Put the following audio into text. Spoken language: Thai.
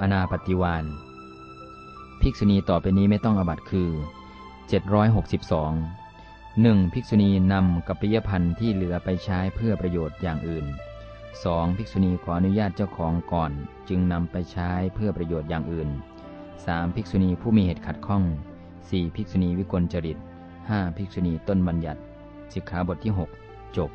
อนาปฏิวานภิกษุณีต่อไปนี้ไม่ต้องอบัตคือ 762 1. ภิกษุณีนำกัปปิยพันธ์ที่เหลือไปใช้เพื่อประโยชน์อย่างอื่น 2. ภิกษุณีขออนุญาตเจ้าของก่อน จึงนำไปใช้เพื่อประโยชน์อย่างอื่น 3. ภิกษุณีผู้มีเหตุขัดข้อง 4. ภิกษุณีวิกลจริต 5. ภิกษุณีต้นบัญญัติสิกขาบทที่ 6 จบ